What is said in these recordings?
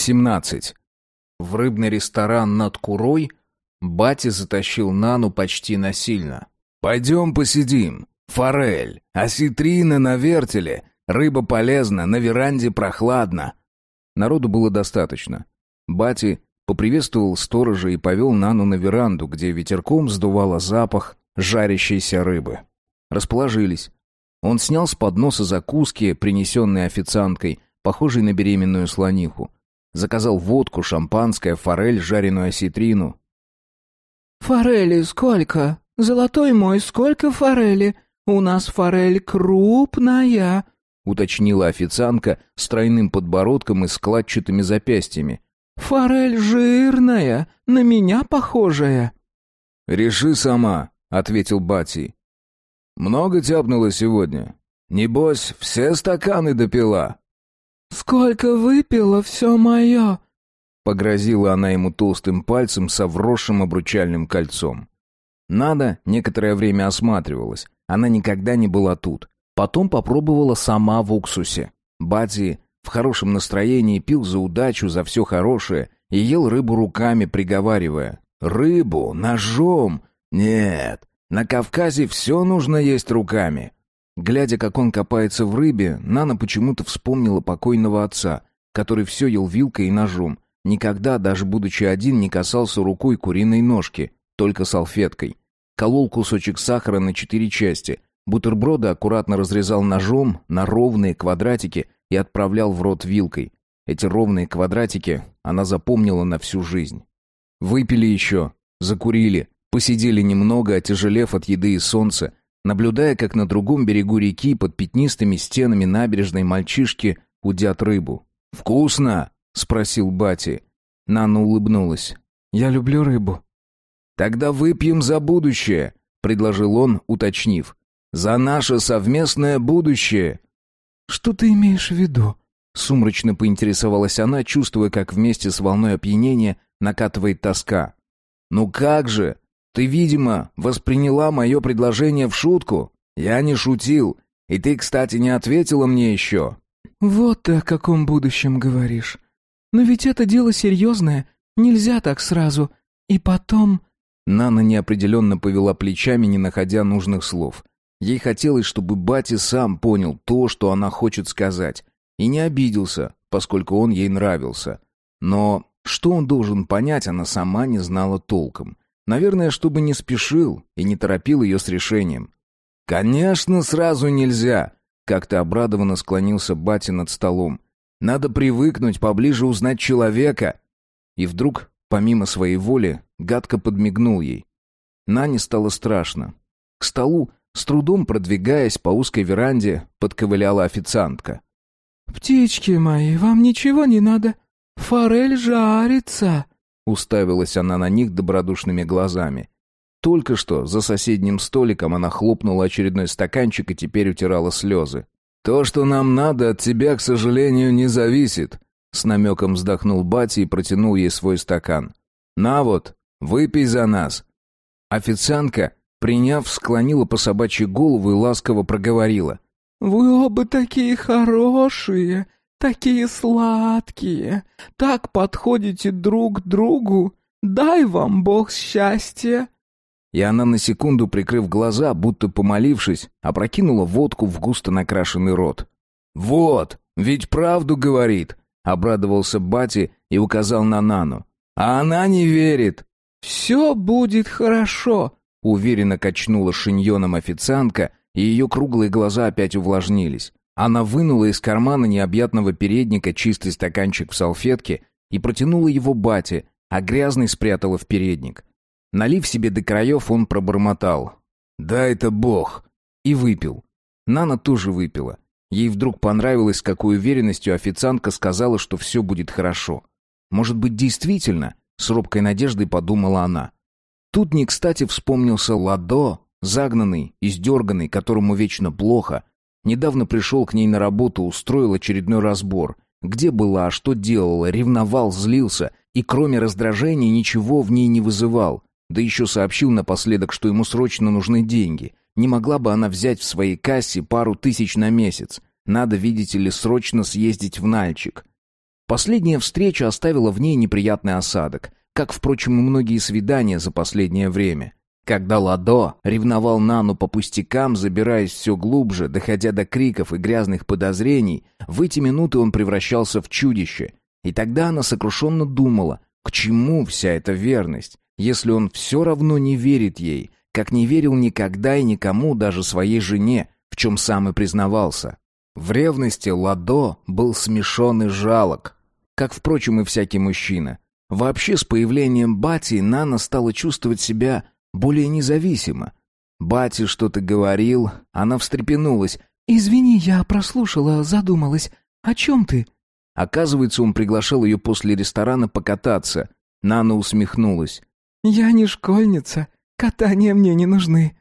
17. В рыбный ресторан над Курой батя затащил Нану почти насильно. «Пойдем посидим. Форель, осетрина на вертеле. Рыба полезна, на веранде прохладно». Народу было достаточно. Бати поприветствовал сторожа и повел Нану на веранду, где ветерком сдувало запах жарящейся рыбы. Расположились. Он снял с подноса закуски, принесенные официанткой, похожей на беременную слониху. Заказал водку, шампанское, форель, жареную осетрину. «Форели сколько? Золотой мой, сколько форели? У нас форель крупная», — уточнила официантка с тройным подбородком и складчатыми запястьями. «Форель жирная, на меня похожая». «Реши сама», — ответил Бати. «Много тяпнуло сегодня? Небось, все стаканы допила?» «Сколько выпила, все мое!» Погрозила она ему толстым пальцем со вросшим обручальным кольцом. Нада некоторое время осматривалась. Она никогда не была тут. Потом попробовала сама в уксусе. Бадзи в хорошем настроении пил за удачу, за все хорошее и ел рыбу руками, приговаривая. «Рыбу? Ножом? Нет, на Кавказе все нужно есть руками. Глядя, как он копается в рыбе, Нана почему-то вспомнила покойного отца, который все ел вилкой и ножом. Никогда, даже будучи один, не касался рукой куриной ножки, только салфеткой. Колол кусочек сахара на четыре части. Бутерброды аккуратно разрезал ножом на ровные квадратики и отправлял в рот вилкой. Эти ровные квадратики она запомнила на всю жизнь. Выпили еще, закурили, посидели немного, отяжелев от еды и солнца, наблюдая, как на другом берегу реки под пятнистыми стенами набережной мальчишки удят рыбу. «Вкусно?» — спросил Бати. Нана улыбнулась. «Я люблю рыбу». «Тогда выпьем за будущее», — предложил он, уточнив. «За наше совместное будущее». «Что ты имеешь в виду?» Сумрачно поинтересовалась она, чувствуя, как вместе с волной опьянения накатывает тоска. «Ну как же? Ты, видимо, восприняла мое предложение в шутку. Я не шутил. И ты, кстати, не ответила мне еще». «Вот ты о каком будущем говоришь. Но ведь это дело серьезное. Нельзя так сразу. И потом...» Нана неопределенно повела плечами, не находя нужных слов. Ей хотелось, чтобы Бати сам понял то, что она хочет сказать, и не обиделся, поскольку он ей нравился. Но что он должен понять, она сама не знала толком. Наверное, чтобы не спешил и не торопил ее с решением. «Конечно, сразу нельзя!» Как-то обрадованно склонился батя над столом. «Надо привыкнуть, поближе узнать человека!» И вдруг, помимо своей воли, гадко подмигнул ей. Нане стало страшно. К столу, с трудом продвигаясь по узкой веранде, подковыляла официантка. «Птички мои, вам ничего не надо? Форель жарится!» Уставилась она на них добродушными глазами. Только что за соседним столиком она хлопнула очередной стаканчик и теперь утирала слезы. «То, что нам надо, от тебя, к сожалению, не зависит», с намеком вздохнул Бати и протянул ей свой стакан. «На вот, выпей за нас». Официантка, приняв, склонила по собачьей голову и ласково проговорила. «Вы оба такие хорошие, Такие сладкие, так подходите друг к другу. Дай вам Бог счастья!» И она на секунду, прикрыв глаза, будто помолившись, опрокинула водку в густо накрашенный рот. «Вот, ведь правду говорит!» — обрадовался Бати и указал на Нану. «А она не верит!» «Все будет хорошо!» — уверенно качнула шиньоном официантка, и ее круглые глаза опять увлажнились. Она вынула из кармана необъятного передника чистый стаканчик в салфетке и протянула его бате, а грязный спрятала в передник. Налив себе до краев, он пробормотал. «Да это бог!» И выпил. Нана тоже выпила. Ей вдруг понравилось, с какой уверенностью официантка сказала, что все будет хорошо. Может быть, действительно? С робкой надеждой подумала она. Тут не кстати вспомнился Ладо, загнанный, издерганный, которому вечно плохо, Недавно пришел к ней на работу, устроил очередной разбор. Где была, что делала, ревновал, злился, и кроме раздражения ничего в ней не вызывал. Да еще сообщил напоследок, что ему срочно нужны деньги. Не могла бы она взять в своей кассе пару тысяч на месяц. Надо, видите ли, срочно съездить в Нальчик. Последняя встреча оставила в ней неприятный осадок, как, впрочем, и многие свидания за последнее время. Когда Ладо ревновал Нану по пустякам, забираясь все глубже, доходя до криков и грязных подозрений, в эти минуты он превращался в чудище. И тогда она сокрушенно думала, к чему вся эта верность, если он все равно не верит ей, как не верил никогда и никому, даже своей жене, в чем сам и признавался. В ревности Ладо был смешон и жалок, как, впрочем, и всякий мужчина. Вообще, с появлением Бати Нана стала чувствовать себя более независимо. Бати что-то говорил, она встрепенулась. «Извини, я прослушала, задумалась. О чем ты?» Оказывается, он приглашал ее после ресторана покататься. Нана усмехнулась. «Я не школьница. Катания мне не нужны».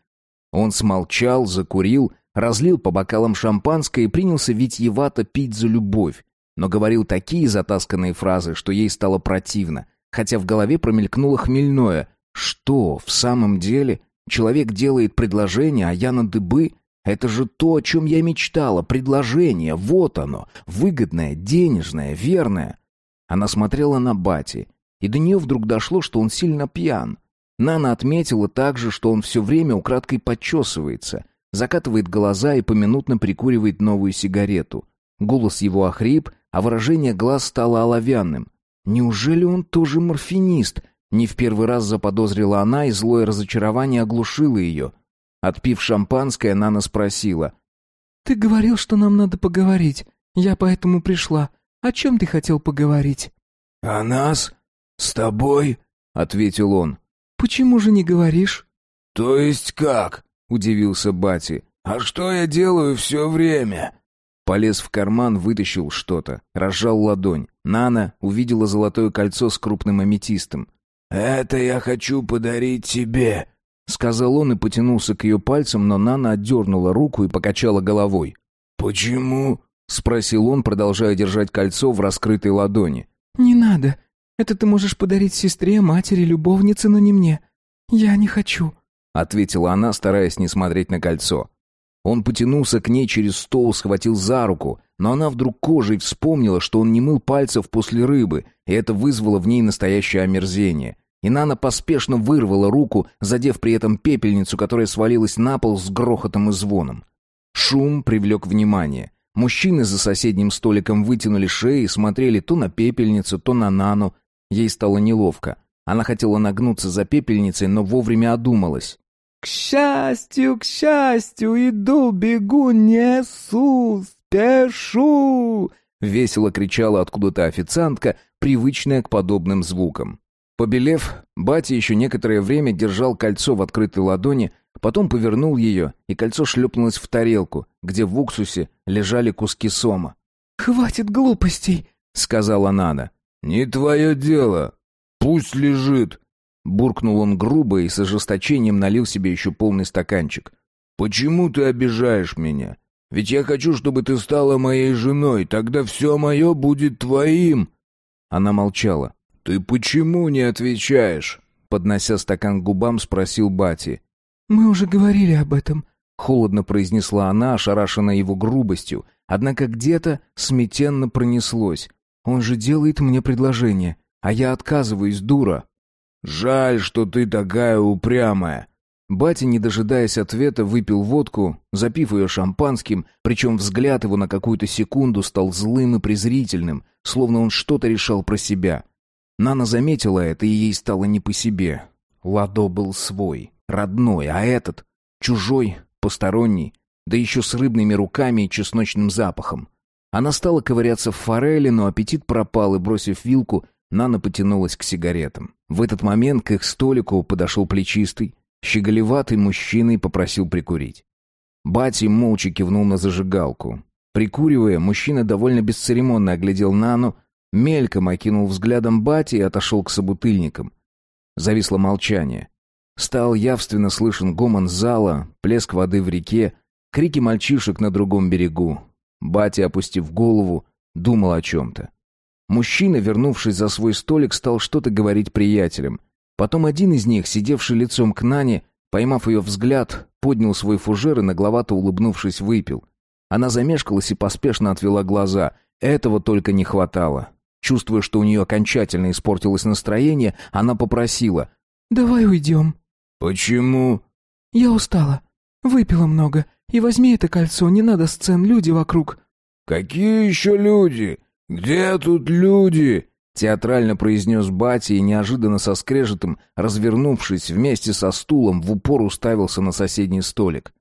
Он смолчал, закурил, разлил по бокалам шампанское и принялся витьевато пить за любовь, но говорил такие затасканные фразы, что ей стало противно, хотя в голове промелькнуло хмельное. Что, в самом деле? Человек делает предложение, а я на дыбы? Это же то, о чем я мечтала, предложение, вот оно, выгодное, денежное, верное. Она смотрела на Бати, и до нее вдруг дошло, что он сильно пьян. Нана отметила также, что он все время украдкой подчесывается, закатывает глаза и поминутно прикуривает новую сигарету. Голос его охрип, а выражение глаз стало оловянным. Неужели он тоже морфинист? Не в первый раз заподозрила она, и злое разочарование оглушило ее. Отпив шампанское, Нана спросила. «Ты говорил, что нам надо поговорить. Я поэтому пришла. О чем ты хотел поговорить?» «О нас? С тобой?» — ответил он. «Почему же не говоришь?» «То есть как?» — удивился Бати. «А что я делаю все время?» Полез в карман, вытащил что-то, разжал ладонь. Нана увидела золотое кольцо с крупным аметистом. «Это я хочу подарить тебе», — сказал он и потянулся к ее пальцам, но Нана отдернула руку и покачала головой. «Почему?» — спросил он, продолжая держать кольцо в раскрытой ладони. «Не надо. Это ты можешь подарить сестре, матери, любовнице, но не мне. Я не хочу», — ответила она, стараясь не смотреть на кольцо. Он потянулся к ней через стол, схватил за руку, но она вдруг кожей вспомнила, что он не мыл пальцев после рыбы, и это вызвало в ней настоящее омерзение. И Нана поспешно вырвала руку, задев при этом пепельницу, которая свалилась на пол с грохотом и звоном. Шум привлек внимание. Мужчины за соседним столиком вытянули шеи и смотрели то на пепельницу, то на Нану, Ей стало неловко. Она хотела нагнуться за пепельницей, но вовремя одумалась. «К счастью, к счастью, иду, бегу, несу, спешу!» Весело кричала откуда-то официантка, привычная к подобным звукам. Побелев, батя еще некоторое время держал кольцо в открытой ладони, потом повернул ее, и кольцо шлепнулось в тарелку, где в уксусе лежали куски сома. «Хватит глупостей», — сказала Нана. «Не твое дело. Пусть лежит». Буркнул он грубо и с ожесточением налил себе еще полный стаканчик. «Почему ты обижаешь меня? Ведь я хочу, чтобы ты стала моей женой, тогда все мое будет твоим». Она молчала. «Ты почему не отвечаешь?» Поднося стакан к губам, спросил Бати. «Мы уже говорили об этом», — холодно произнесла она, ошарашенная его грубостью. Однако где-то смятенно пронеслось. Он же делает мне предложение, а я отказываюсь, дура. Жаль, что ты такая упрямая. Батя, не дожидаясь ответа, выпил водку, запив ее шампанским, причем взгляд его на какую-то секунду стал злым и презрительным, словно он что-то решал про себя. Нана заметила это, и ей стало не по себе. Ладо был свой, родной, а этот — чужой, посторонний, да еще с рыбными руками и чесночным запахом. Она стала ковыряться в форели, но аппетит пропал, и, бросив вилку, Нана потянулась к сигаретам. В этот момент к их столику подошел плечистый, щеголеватый мужчина и попросил прикурить. Бати молча кивнул на зажигалку. Прикуривая, мужчина довольно бесцеремонно оглядел Нану, мельком окинул взглядом Бати и отошел к собутыльникам. Зависло молчание. Стал явственно слышен гомон зала, плеск воды в реке, крики мальчишек на другом берегу. Батя, опустив голову, думал о чем-то. Мужчина, вернувшись за свой столик, стал что-то говорить приятелям. Потом один из них, сидевший лицом к Нане, поймав ее взгляд, поднял свой фужер и, нагловато улыбнувшись, выпил. Она замешкалась и поспешно отвела глаза. Этого только не хватало. Чувствуя, что у нее окончательно испортилось настроение, она попросила. «Давай уйдем». «Почему?» «Я устала. Выпила много. И возьми это кольцо, не надо сцен, люди вокруг». «Какие еще люди? Где тут люди?» Театрально произнес батя и неожиданно со скрежетом, развернувшись вместе со стулом, в упор уставился на соседний столик.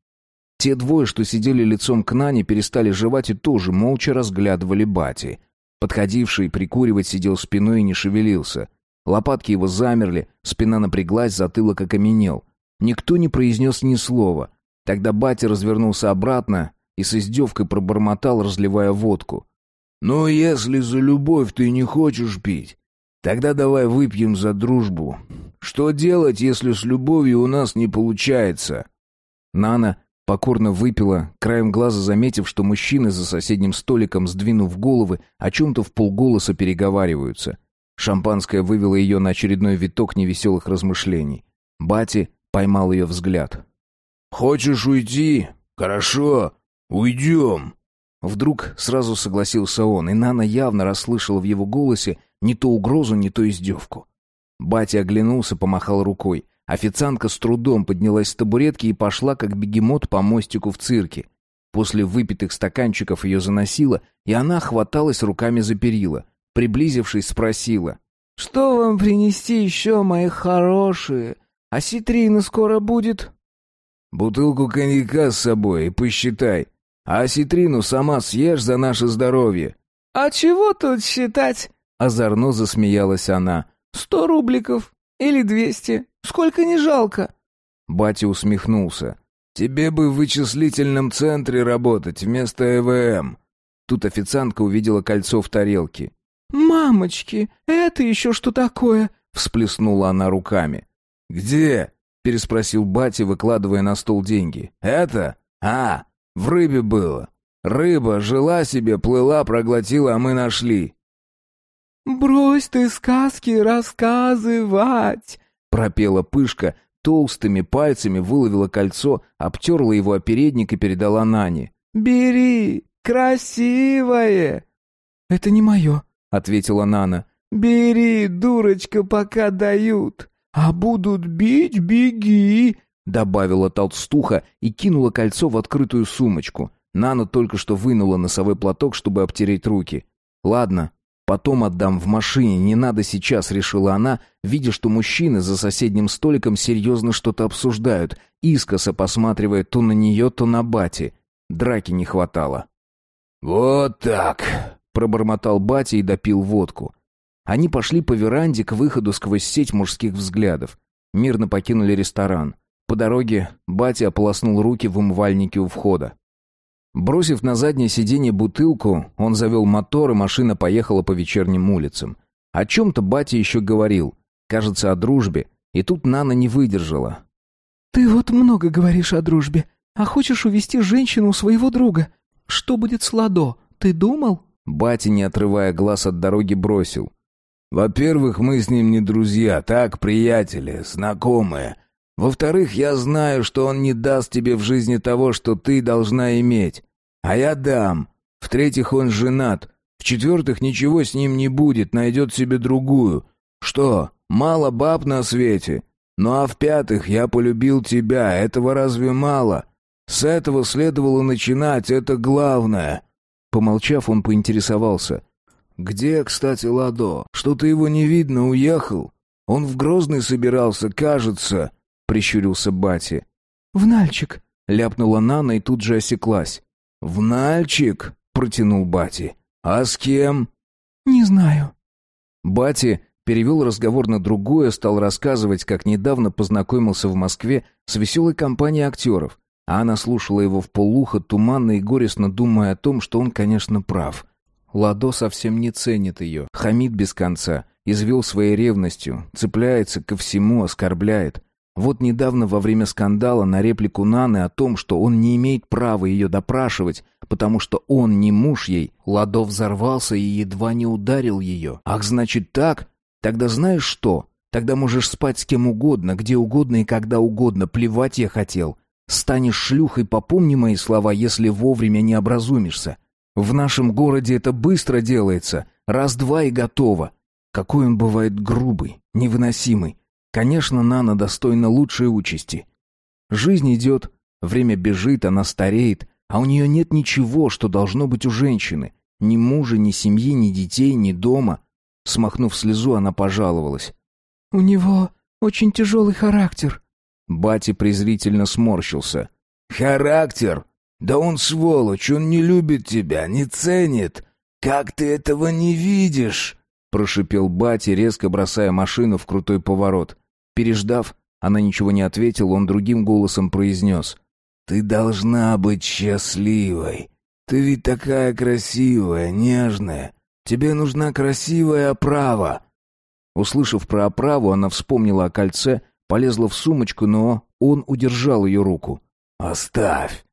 Те двое, что сидели лицом к Нане, перестали жевать и тоже молча разглядывали бати. Подходивший прикуривать сидел спиной и не шевелился. Лопатки его замерли, спина напряглась, затылок окаменел. Никто не произнес ни слова. Тогда батя развернулся обратно и с издевкой пробормотал, разливая водку. «Ну, если за любовь ты не хочешь пить, тогда давай выпьем за дружбу. Что делать, если с любовью у нас не получается?» Нана покорно выпила, краем глаза заметив, что мужчины за соседним столиком, сдвинув головы, о чем-то в полголоса переговариваются. Шампанское вывело ее на очередной виток невеселых размышлений. Бати поймал ее взгляд. «Хочешь уйти? Хорошо, уйдем!» Вдруг сразу согласился он, и Нана явно расслышала в его голосе не то угрозу, не то издевку. Батя оглянулся, помахал рукой. Официантка с трудом поднялась с табуретки и пошла, как бегемот, по мостику в цирке. После выпитых стаканчиков ее заносило, и она хваталась руками за перила. Приблизившись, спросила. «Что вам принести еще, мои хорошие? А ситрина скоро будет?» «Бутылку коньяка с собой и посчитай», а осетрину сама съешь за наше здоровье». «А чего тут считать?» Озорно засмеялась она. «Сто рубликов или двести. Сколько не жалко». Батя усмехнулся. «Тебе бы в вычислительном центре работать вместо ЭВМ». Тут официантка увидела кольцо в тарелке. «Мамочки, это еще что такое?» Всплеснула она руками. «Где?» — переспросил батя, выкладывая на стол деньги. «Это? А, в рыбе было. Рыба жила себе, плыла, проглотила, а мы нашли». «Брось ты сказки рассказывать!» — пропела Пышка, толстыми пальцами выловила кольцо, обтерла его о передник и передала Нане. «Бери, красивое!» «Это не мое», — ответила Нана. «Бери, дурочка, пока дают. А будут бить, беги!» добавила толстуха и кинула кольцо в открытую сумочку. Нана только что вынула носовой платок, чтобы обтереть руки. Ладно, потом отдам в машине, не надо сейчас, решила она, видя, что мужчины за соседним столиком серьезно что-то обсуждают, искоса посматривая то на нее, то на бати. Драки не хватало. «Вот так», — пробормотал батя и допил водку. Они пошли по веранде к выходу сквозь сеть мужских взглядов. Мирно покинули ресторан. По дороге батя ополоснул руки в умывальнике у входа. Бросив на заднее сиденье бутылку, он завел мотор, и машина поехала по вечерним улицам. О чем-то батя еще говорил, кажется, о дружбе, и тут Нана не выдержала. «Ты вот много говоришь о дружбе, а хочешь увести женщину у своего друга. Что будет с Ладо, ты думал?» Батя, не отрывая глаз от дороги, бросил. «Во-первых, мы с ним не друзья, так, приятели, знакомые. Во-вторых, я знаю, что он не даст тебе в жизни того, что ты должна иметь. А я дам. В-третьих, он женат. В-четвертых, ничего с ним не будет, найдет себе другую. Что, мало баб на свете? Ну а в-пятых, я полюбил тебя, этого разве мало? С этого следовало начинать, это главное». Помолчав, он поинтересовался. «Где, кстати, Ладо? Что-то его не видно, уехал. Он в Грозный собирался, кажется» прищурился Бати. «В Нальчик», — ляпнула Нана и тут же осеклась. «В Нальчик?» — протянул Бати. «А с кем?» «Не знаю». Бати перевел разговор на другое, стал рассказывать, как недавно познакомился в Москве с веселой компанией актеров, а она слушала его в полухо, туманно и горестно думая о том, что он, конечно, прав. Ладо совсем не ценит ее, хамит без конца, извел своей ревностью, цепляется ко всему, оскорбляет. Вот недавно во время скандала на реплику Наны о том, что он не имеет права ее допрашивать, потому что он не муж ей, Ладо взорвался и едва не ударил ее. Ах, значит так? Тогда знаешь что? Тогда можешь спать с кем угодно, где угодно и когда угодно, плевать я хотел. Станешь шлюхой, попомни мои слова, если вовремя не образумишься. В нашем городе это быстро делается. Раз-два и готово. Какой он бывает грубый, невыносимый. Конечно, Нана достойна лучшей участи. Жизнь идет, время бежит, она стареет, а у нее нет ничего, что должно быть у женщины. Ни мужа, ни семьи, ни детей, ни дома. Смахнув слезу, она пожаловалась. «У него очень тяжелый характер». Батя презрительно сморщился. «Характер? Да он сволочь, он не любит тебя, не ценит. Как ты этого не видишь?» Прошипел батя, резко бросая машину в крутой поворот. Переждав, она ничего не ответила, он другим голосом произнес. «Ты должна быть счастливой. Ты ведь такая красивая, нежная. Тебе нужна красивая оправа». Услышав про оправу, она вспомнила о кольце, полезла в сумочку, но он удержал ее руку. «Оставь.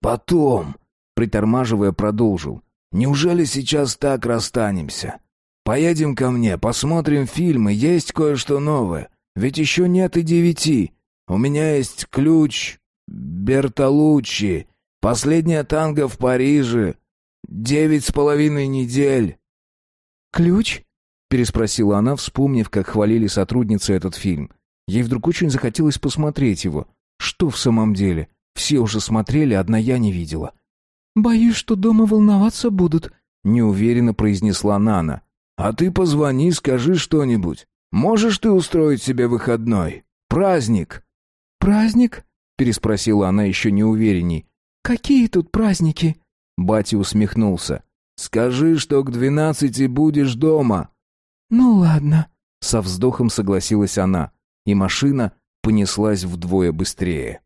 Потом», — притормаживая, продолжил. «Неужели сейчас так расстанемся? Поедем ко мне, посмотрим фильмы, есть кое-что новое. Ведь еще нет и девяти. У меня есть ключ Бертолуччи, последняя танго в Париже, девять с половиной недель». «Ключ?» — переспросила она, вспомнив, как хвалили сотрудницы этот фильм. Ей вдруг очень захотелось посмотреть его. Что в самом деле? Все уже смотрели, одна я не видела. «Боюсь, что дома волноваться будут», — неуверенно произнесла Нана. «А ты позвони, скажи что-нибудь. Можешь ты устроить себе выходной? Праздник!» «Праздник?» — переспросила она еще неуверенней. «Какие тут праздники?» Батя усмехнулся. «Скажи, что к двенадцати будешь дома». «Ну ладно», — со вздохом согласилась она, и машина понеслась вдвое быстрее.